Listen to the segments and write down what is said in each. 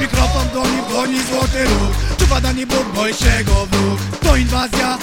Mikrofon do nich goni złoty róg Czuwa na niebo boi się go wróg. To inwazja,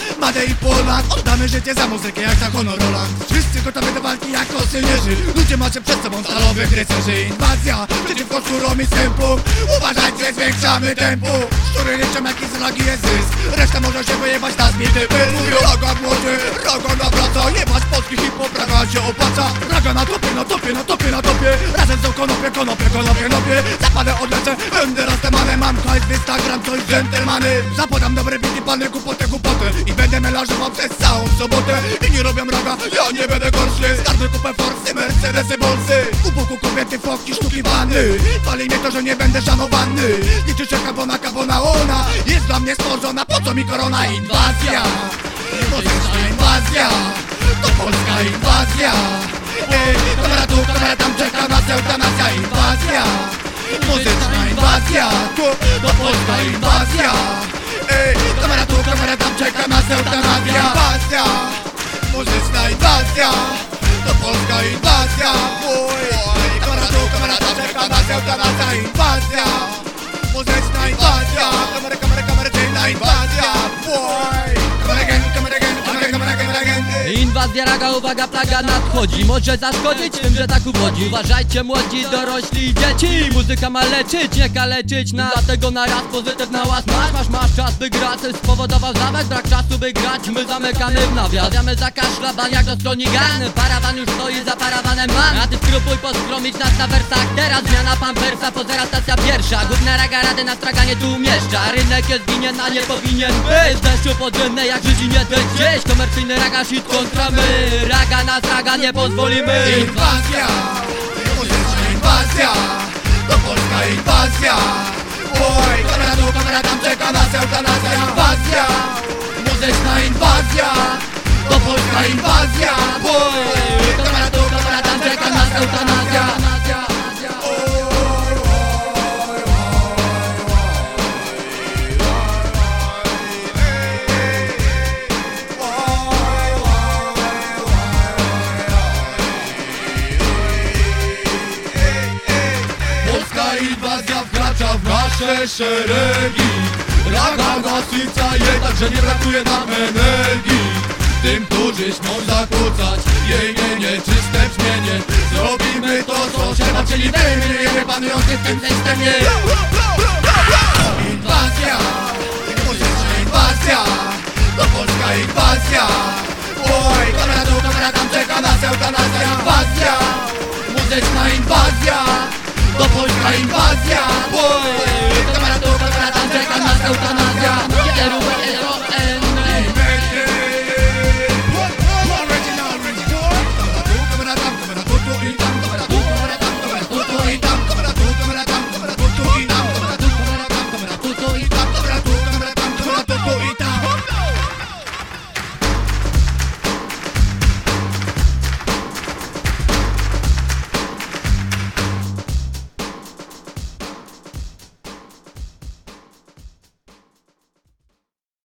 i Polak. Oddamy życie za muzykę jak za honor Roland Wszyscy gotowi do walki jak kosylnierzy Ludzie macie przed sobą stalowych rycerzy Inwazja. Przeciwko szczurom i sępom Uważajcie, zwiększamy tempo Szczury liczą jaki z lagi jest zysk. Reszta może się wyjebać na zbity pyl Mówią raga młody, raga nawraca Jebać polski hip-hop, się opłaca. Raga na topie, na topie, na topie, na topie. Razem są konopie, konopie, konopie, konopie Zapadę odlecę, będę roztemany Mam hajs w Instagram, coś dżentelmany. Zapodam dobre bity, pany kupotę, kupotę I będę melanżował przez całą sobotę. Inni robią raga, ja nie będę gorszy. Skarby kupę forsy, mercedesy, bolsy. U boku kobiety, foki, sztuki, wany Pali mnie to, że nie będę szanowany. Liczy się kabona, kabona, ona. Jest dla mnie stworzona, po co mi korona? Inwazja. Muzyczna inwazja. To polska inwazja. Ej, kamera tu, kamera tam, czeka nas eutanazja Inwazja Muzyczna inwazja polska inwazja Ej, kamera tu, kamera tam, czeka nas eutanazja Inwazja Muzyczna inwazja To polska inwazja Oj, kamera tu, kamera tam, czeka nas eutanazja Inwazja Muzyczna inwazja Kamera, kamera, kamerycyjna inwazja Oj, Ej. Inwazja raga, uwaga, plaga nadchodzi. Może zaszkodzić tym, że tak uwodzi. Uważajcie młodzi, dorośli dzieci. Muzyka ma leczyć, nie kaleczyć nas. Dlatego na raz pozytywna łas masz Masz, masz czas by grać, spowodował zawet Brak czasu by grać, my zamykamy w nawias Wiamy za kaszlaban jak do stroni garny Parawan już stoi za parawanem man. A ty skrupuj poskromić nas na wersach. Teraz zmiana pampersa, pozera stacja pierwsza. Główna raga rady na straganie tu umieszcza. Rynek jest winien, a nie powinien być. Deszczu podrzędne jak życi nie gdzieś Komercyjny raga shit kontra my Raga nas raga nie pozwolimy. Inwazja, muzyczna inwazja. To polska inwazja. Oj, kamera tu, kamera tam, czeka nas eutanazja Inwazja, muzyczna inwazja. To polska inwazja wkracza w nasze szeregi. Raga nasyca je tak, że nie brakuje nam energii. Tym, którzy śmą zakłócać jej mienie, czyste brzmienie. Zrobimy to, co trzeba, czyli wyeliminujemy panujący w tym systemie. Inwazja, muzyczna inwazja To polska inwazja Oj, kamera tu, kamera tam, czeka nas eutanazja Inwazja, muzyczna inwazja To polska inwazja Oj, kamera tu, kamera tam, czeka nas eutanazja